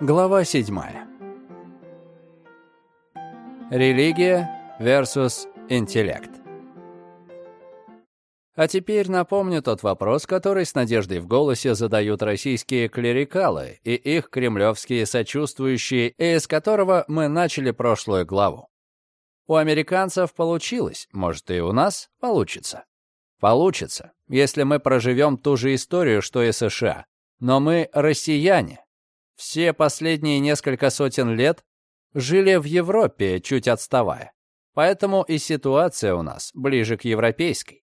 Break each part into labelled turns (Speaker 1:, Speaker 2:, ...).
Speaker 1: Глава 7. Религия versus интеллект. А теперь напомню тот вопрос, который с надеждой в голосе задают российские клерикалы и их кремлевские сочувствующие, из которого мы начали прошлую главу. У американцев получилось, может и у нас получится. Получится, если мы проживем ту же историю, что и США. Но мы россияне, все последние несколько сотен лет жили в Европе, чуть отставая. Поэтому и ситуация у нас ближе к европейской.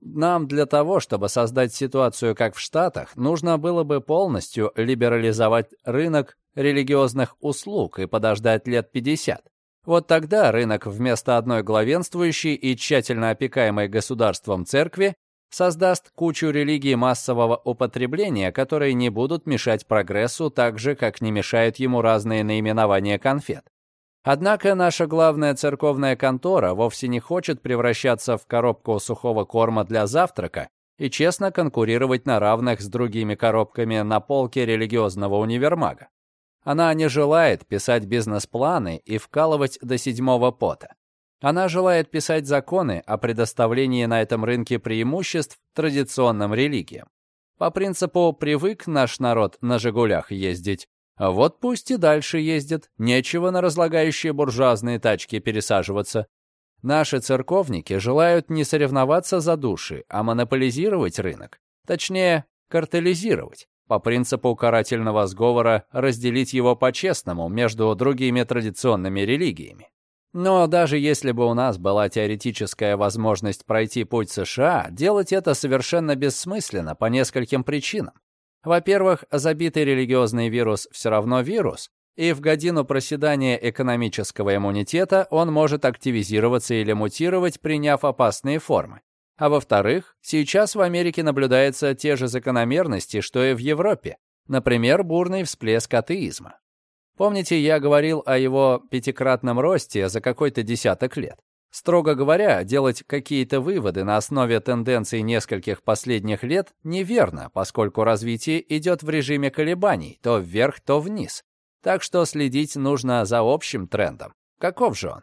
Speaker 1: Нам для того, чтобы создать ситуацию, как в Штатах, нужно было бы полностью либерализовать рынок религиозных услуг и подождать лет 50. Вот тогда рынок вместо одной главенствующей и тщательно опекаемой государством церкви создаст кучу религий массового употребления, которые не будут мешать прогрессу так же, как не мешают ему разные наименования конфет. Однако наша главная церковная контора вовсе не хочет превращаться в коробку сухого корма для завтрака и честно конкурировать на равных с другими коробками на полке религиозного универмага. Она не желает писать бизнес-планы и вкалывать до седьмого пота. Она желает писать законы о предоставлении на этом рынке преимуществ традиционным религиям. По принципу «привык наш народ на «Жигулях» ездить», вот пусть и дальше ездит, нечего на разлагающие буржуазные тачки пересаживаться. Наши церковники желают не соревноваться за души, а монополизировать рынок. Точнее, картелизировать. По принципу карательного сговора разделить его по-честному между другими традиционными религиями. Но даже если бы у нас была теоретическая возможность пройти путь США, делать это совершенно бессмысленно по нескольким причинам. Во-первых, забитый религиозный вирус все равно вирус, и в годину проседания экономического иммунитета он может активизироваться или мутировать, приняв опасные формы. А во-вторых, сейчас в Америке наблюдаются те же закономерности, что и в Европе, например, бурный всплеск атеизма. Помните, я говорил о его пятикратном росте за какой-то десяток лет? Строго говоря, делать какие-то выводы на основе тенденций нескольких последних лет неверно, поскольку развитие идет в режиме колебаний, то вверх, то вниз. Так что следить нужно за общим трендом. Каков же он?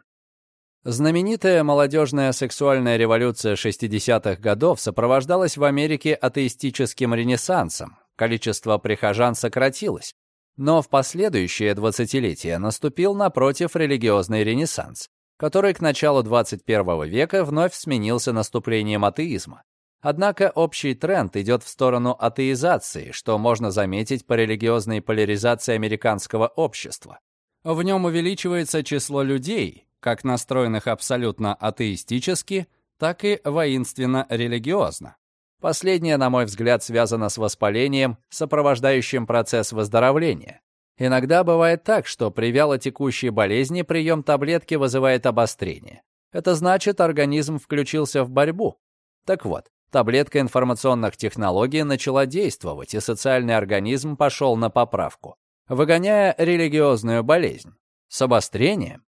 Speaker 1: Знаменитая молодежная сексуальная революция 60-х годов сопровождалась в Америке атеистическим ренессансом. Количество прихожан сократилось. Но в последующее двадцатилетие наступил напротив религиозный ренессанс, который к началу 21 века вновь сменился наступлением атеизма. Однако общий тренд идет в сторону атеизации, что можно заметить по религиозной поляризации американского общества. В нем увеличивается число людей, как настроенных абсолютно атеистически, так и воинственно-религиозно. Последнее, на мой взгляд, связано с воспалением, сопровождающим процесс выздоровления. Иногда бывает так, что при вялотекущей болезни прием таблетки вызывает обострение. Это значит, организм включился в борьбу. Так вот, таблетка информационных технологий начала действовать, и социальный организм пошел на поправку, выгоняя религиозную болезнь. С обострением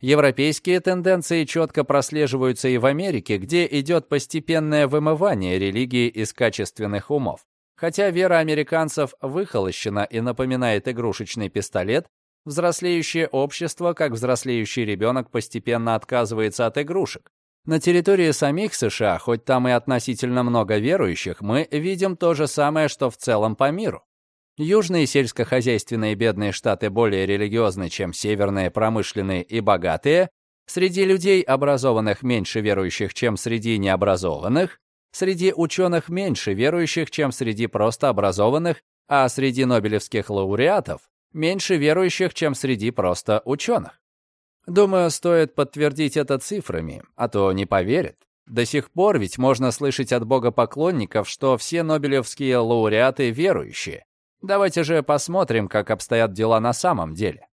Speaker 1: Европейские тенденции четко прослеживаются и в Америке, где идет постепенное вымывание религии из качественных умов. Хотя вера американцев выхолощена и напоминает игрушечный пистолет, взрослеющее общество, как взрослеющий ребенок, постепенно отказывается от игрушек. На территории самих США, хоть там и относительно много верующих, мы видим то же самое, что в целом по миру. Южные сельскохозяйственные бедные штаты более религиозны, чем северные промышленные и богатые. Среди людей, образованных меньше верующих, чем среди необразованных. Среди ученых меньше верующих, чем среди просто образованных, а среди нобелевских лауреатов меньше верующих, чем среди просто ученых. Думаю, стоит подтвердить это цифрами, а то не поверят. До сих пор ведь можно слышать от богопоклонников, что все нобелевские лауреаты верующие. Давайте же посмотрим, как обстоят дела на самом деле.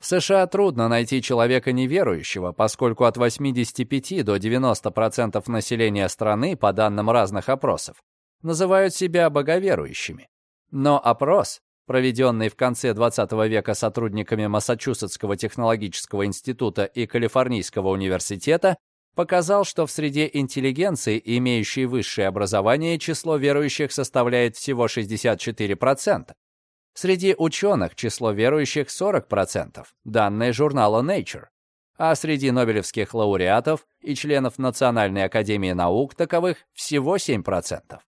Speaker 1: В США трудно найти человека неверующего, поскольку от 85 до 90% населения страны, по данным разных опросов, называют себя боговерующими. Но опрос, проведенный в конце 20 века сотрудниками Массачусетского технологического института и Калифорнийского университета, показал, что в среде интеллигенции, имеющей высшее образование, число верующих составляет всего 64%. Среди ученых число верующих 40%, данные журнала Nature. А среди нобелевских лауреатов и членов Национальной академии наук таковых всего 7%.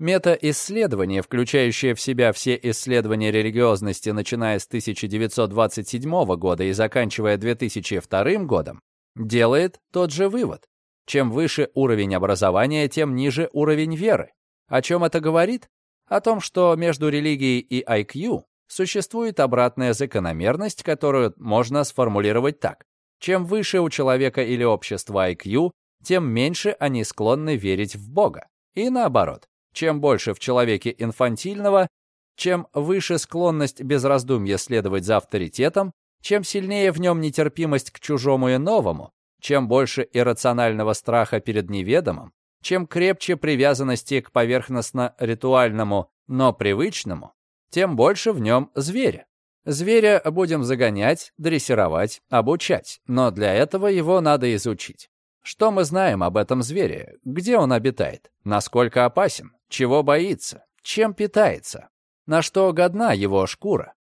Speaker 1: Мета-исследование, включающее в себя все исследования религиозности, начиная с 1927 года и заканчивая 2002 годом, делает тот же вывод. Чем выше уровень образования, тем ниже уровень веры. О чем это говорит? О том, что между религией и IQ существует обратная закономерность, которую можно сформулировать так. Чем выше у человека или общества IQ, тем меньше они склонны верить в Бога. И наоборот. Чем больше в человеке инфантильного, чем выше склонность без раздумья следовать за авторитетом, чем сильнее в нем нетерпимость к чужому и новому, чем больше иррационального страха перед неведомым, чем крепче привязанности к поверхностно-ритуальному, но привычному, тем больше в нем зверя. Зверя будем загонять, дрессировать, обучать, но для этого его надо изучить. Что мы знаем об этом звере? Где он обитает? Насколько опасен? Чего боится? Чем питается? На что годна его шкура?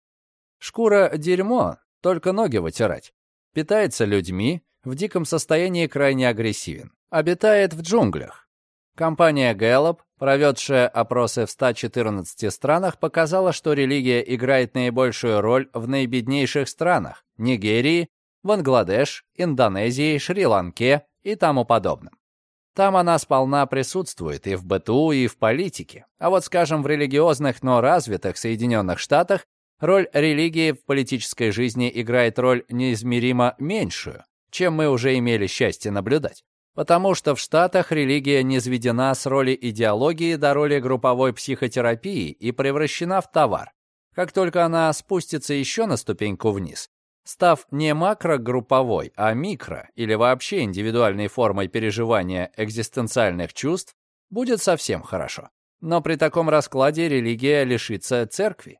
Speaker 1: Шкура — дерьмо, только ноги вытирать. Питается людьми, в диком состоянии крайне агрессивен. Обитает в джунглях. Компания Gallup, проведшая опросы в 114 странах, показала, что религия играет наибольшую роль в наибеднейших странах – Нигерии, Бангладеш, Индонезии, Шри-Ланке и тому подобном. Там она сполна присутствует и в быту, и в политике. А вот, скажем, в религиозных, но развитых Соединенных Штатах роль религии в политической жизни играет роль неизмеримо меньшую, чем мы уже имели счастье наблюдать. Потому что в Штатах религия не сведена с роли идеологии до роли групповой психотерапии и превращена в товар. Как только она спустится еще на ступеньку вниз, став не макрогрупповой, а микро или вообще индивидуальной формой переживания экзистенциальных чувств, будет совсем хорошо. Но при таком раскладе религия лишится церкви.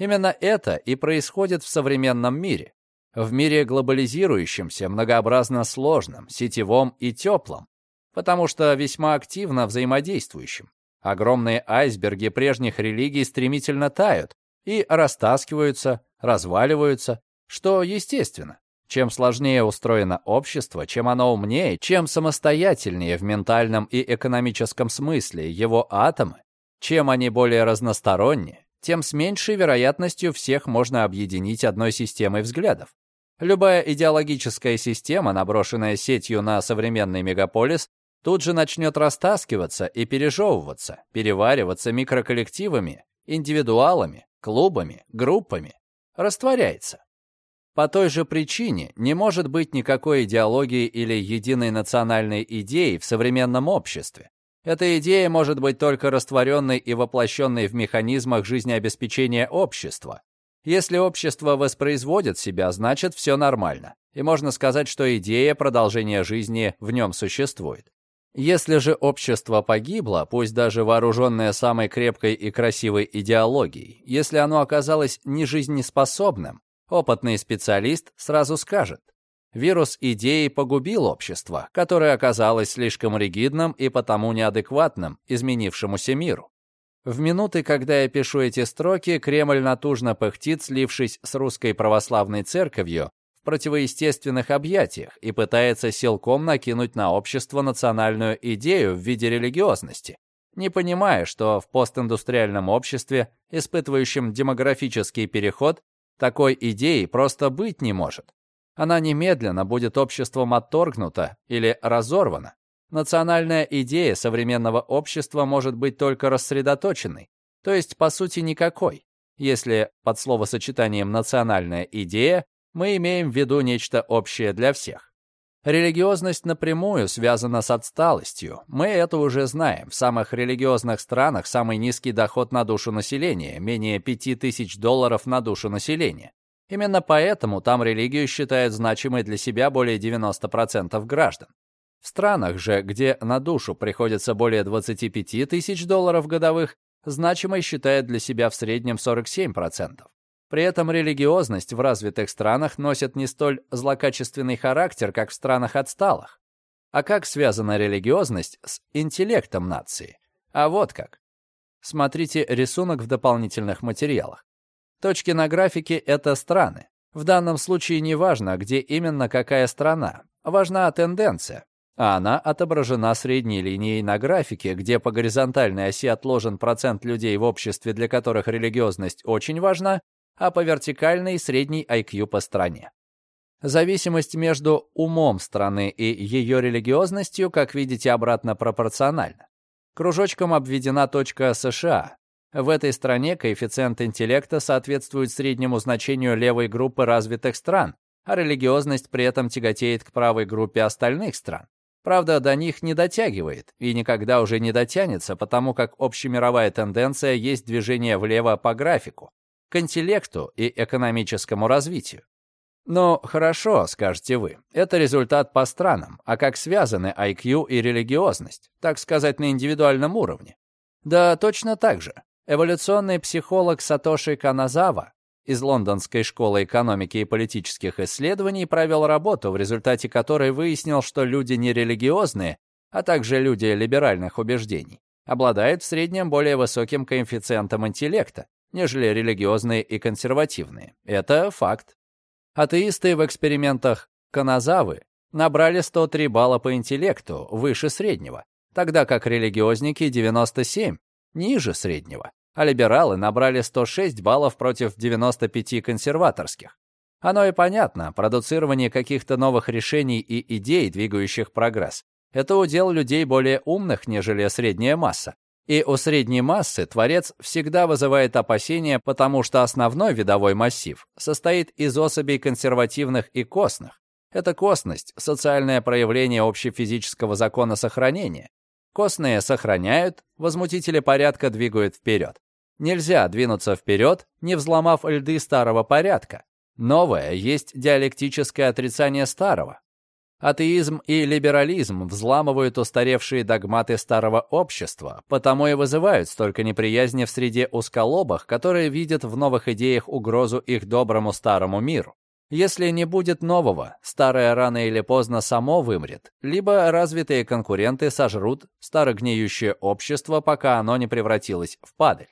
Speaker 1: Именно это и происходит в современном мире. В мире глобализирующемся, многообразно сложном, сетевом и теплом, потому что весьма активно взаимодействующим. Огромные айсберги прежних религий стремительно тают и растаскиваются, разваливаются, что естественно. Чем сложнее устроено общество, чем оно умнее, чем самостоятельнее в ментальном и экономическом смысле его атомы, чем они более разносторонние, тем с меньшей вероятностью всех можно объединить одной системой взглядов. Любая идеологическая система, наброшенная сетью на современный мегаполис, тут же начнет растаскиваться и пережевываться, перевариваться микроколлективами, индивидуалами, клубами, группами, растворяется. По той же причине не может быть никакой идеологии или единой национальной идеи в современном обществе. Эта идея может быть только растворенной и воплощенной в механизмах жизнеобеспечения общества. Если общество воспроизводит себя, значит все нормально. И можно сказать, что идея продолжения жизни в нем существует. Если же общество погибло, пусть даже вооруженное самой крепкой и красивой идеологией, если оно оказалось нежизнеспособным, Опытный специалист сразу скажет, вирус идеи погубил общество, которое оказалось слишком ригидным и потому неадекватным изменившемуся миру. В минуты, когда я пишу эти строки, Кремль натужно пыхтит, слившись с русской православной церковью в противоестественных объятиях и пытается силком накинуть на общество национальную идею в виде религиозности, не понимая, что в постиндустриальном обществе, испытывающем демографический переход, такой идеи просто быть не может. Она немедленно будет обществом отторгнута или разорвана. Национальная идея современного общества может быть только рассредоточенной, то есть, по сути, никакой, если под словосочетанием «национальная идея» мы имеем в виду нечто общее для всех. Религиозность напрямую связана с отсталостью. Мы это уже знаем. В самых религиозных странах самый низкий доход на душу населения, менее 5000 долларов на душу населения. Именно поэтому там религию считают значимой для себя более 90% граждан. В странах же, где на душу приходится более 25 тысяч долларов годовых, значимой считают для себя в среднем 47%. При этом религиозность в развитых странах носит не столь злокачественный характер, как в странах отсталых. А как связана религиозность с интеллектом нации? А вот как. Смотрите рисунок в дополнительных материалах. Точки на графике — это страны. В данном случае не важно, где именно какая страна. Важна тенденция. А она отображена средней линией на графике, где по горизонтальной оси отложен процент людей в обществе, для которых религиозность очень важна, а по вертикальной — средний IQ по стране. Зависимость между умом страны и ее религиозностью, как видите, обратно пропорциональна. Кружочком обведена точка США. В этой стране коэффициент интеллекта соответствует среднему значению левой группы развитых стран, а религиозность при этом тяготеет к правой группе остальных стран. Правда, до них не дотягивает и никогда уже не дотянется, потому как общемировая тенденция есть движение влево по графику, к интеллекту и экономическому развитию. Ну, хорошо, скажете вы. Это результат по странам. А как связаны IQ и религиозность? Так сказать, на индивидуальном уровне. Да, точно так же. Эволюционный психолог Сатоши Каназава из Лондонской школы экономики и политических исследований провел работу, в результате которой выяснил, что люди нерелигиозные, а также люди либеральных убеждений, обладают в среднем более высоким коэффициентом интеллекта, нежели религиозные и консервативные. Это факт. Атеисты в экспериментах Каназавы набрали 103 балла по интеллекту, выше среднего, тогда как религиозники 97, ниже среднего, а либералы набрали 106 баллов против 95 консерваторских. Оно и понятно, продуцирование каких-то новых решений и идей, двигающих прогресс, это удел людей более умных, нежели средняя масса. И у средней массы творец всегда вызывает опасения, потому что основной видовой массив состоит из особей консервативных и костных. Это костность – социальное проявление общефизического закона сохранения. Костные сохраняют, возмутители порядка двигают вперед. Нельзя двинуться вперед, не взломав льды старого порядка. Новое есть диалектическое отрицание старого. Атеизм и либерализм взламывают устаревшие догматы старого общества, потому и вызывают столько неприязни в среде узколобых, которые видят в новых идеях угрозу их доброму старому миру. Если не будет нового, старое рано или поздно само вымрет, либо развитые конкуренты сожрут старогниющее общество, пока оно не превратилось в падаль.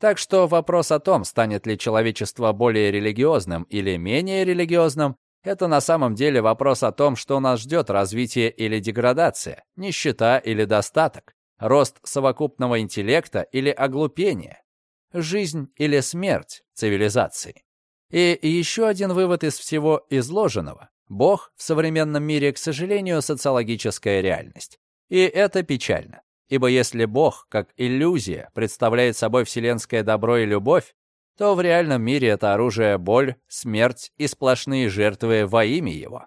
Speaker 1: Так что вопрос о том, станет ли человечество более религиозным или менее религиозным, это на самом деле вопрос о том, что нас ждет развитие или деградация, нищета или достаток, рост совокупного интеллекта или оглупение, жизнь или смерть цивилизации. И еще один вывод из всего изложенного. Бог в современном мире, к сожалению, социологическая реальность. И это печально. Ибо если Бог, как иллюзия, представляет собой вселенское добро и любовь, то в реальном мире это оружие боль, смерть и сплошные жертвы во имя его.